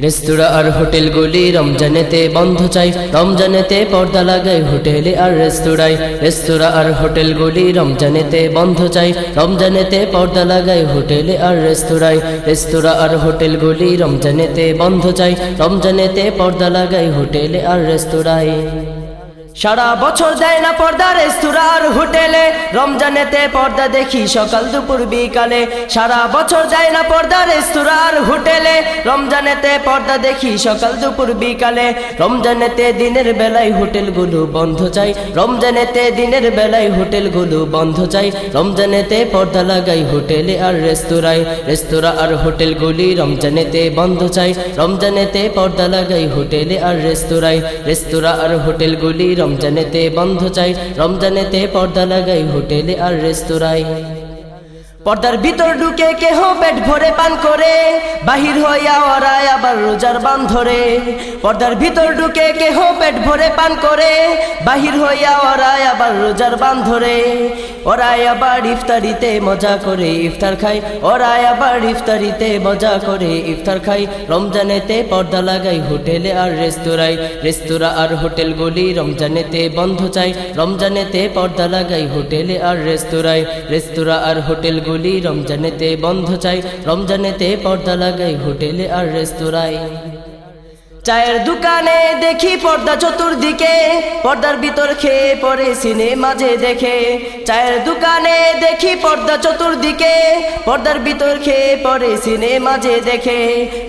রেস্তোরাঁ আর হোটেলগুলি রমজানেতে বন্ধ চাই। রমজানেতে পর্দা লাগাই হোটেলে আর রেস্তোরাঁয়। রেস্তোরাঁ আর হোটেলগুলি রমজানেতে বন্ধ চাই। রমজানেতে পর্দা লাগাই হোটেলে আর রেস্তোরাঁয়। রেস্তোরাঁ আর হোটেলগুলি রমজানেতে বন্ধ চাই। রমজানেতে পর্দা লাগাই হোটেলে আর রেস্তোরাঁয়। সারা বছর দেয় না পর্দা রেস্তোরাঁর হোটেলে। রমজানেতে পর্দা দেখি সকাল দুপুর বিকালে। সারা বছর দেয় না পর্দা রেস্তোরাঁর হোটেলে। রমজানেতে পর্দা দেখি সকাল দুপুর বিকালে। রমজানেতে দিনের বেলায় হোটেলগুলো বন্ধ চাই। রমজানেতে দিনের বেলায় হোটেলগুলো বন্ধ চাই। রমজানেতে পর্দা লাগাই হোটেলে আর রেস্তোরাঁয়। রেস্তোরাঁ আর হোটেলগুলি রমজানেতে বন্ধ চাই। রমজানেতে পর্দা লাগাই হোটেলে আর রেস্তোরাঁয়। রেস্তোরাঁ আর হোটেলগুলি রমজানেতে বন্ধ চাই, রমজানেতে পর্দা লাগাই, হোটেলে আর রেস্তোরাঁয়। পর্দার ভিতর ঢুকে কেহ পেট ভরে পান করে, বাহির হইয়া ওরাই আবার রোজার বান ধরে। পর্দার ভিতর ঢুকে কেহ পেট ভরে পান করে, বাহির হইয়া ওরাই আবার রোজার বান ধরে। ওরাই আবার ইফতারিতে মজা করে ইফতার খাই ওরাই আবার ইফতারিতে মজা করে ইফতার খাই রমজানেতে পর্দা লাগাই হোটেলে আর রেস্তোরাঁয়। রেস্তোরাঁ আর হোটেলগুলি রমজানেতে বন্ধ চাই। রমজানেতে পর্দা লাগাই হোটেলে আর রেস্তোরাঁয়। রেস্তোরাঁ আর হোটেলগুলি গুলি রমজানেতে বন্ধ চাই। রমজানেতে পর্দা লাগাই হোটেলে আর রেস্তোরাঁয়। চায়ের দোকানে দেখি পর্দা চতুর্দিকে, পর্দার ভিতর খেয়ে পরে সিনে মাঝে দেখে। চায়ের দোকানে দেখি পর্দা চতুর্দিকে, পর্দার ভিতর খেয়ে পরে সিনে মাঝে দেখে।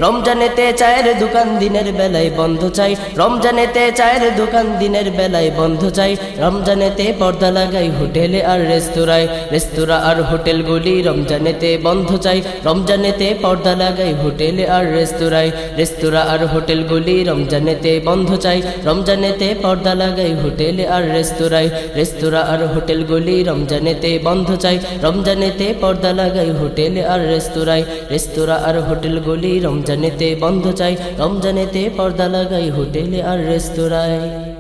রমজানেতে চায়ের দোকান দিনের বেলায় বন্ধ চাই, রমজানেতে চায়ের দোকান দিনের বেলায় বন্ধ চাই। রমজানেতে পর্দা লাগাই হোটেলে আর রেস্তোরাঁয়, রেস্তোরাঁ আর হোটেলগুলি রমজানেতে বন্ধ চাই। রমজানেতে পর্দা লাগাই হোটেলে আর রেস্তোরাঁয়, রেস্তোরাঁ আর হোটেলগুলি গুলি রমজানেতে বন্ধ চাই। রমজানেতে পর্দা লাগাই, হোটেলে আর রেস্তোরাঁয় রেস্তোরাঁ আর হোটেলগুলি রমজানেতে বন্ধ চাই। রমজানেতে পর্দা লাগাই, হোটেলে আর রেস্তোরাঁয় রেস্তোরাঁ আর হোটেলগুলি রমজানেতে বন্ধ চাই। রমজানেতে পর্দা লাগাই, হোটেলে আর রেস্তোরাঁয়